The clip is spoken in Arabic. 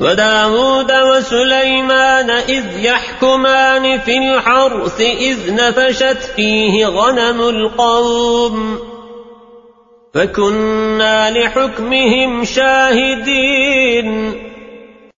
وداود وسليمان إذ يحكمان في الحرث إذ نفشت فيه غنم القوم فكنا لحكمهم شاهدين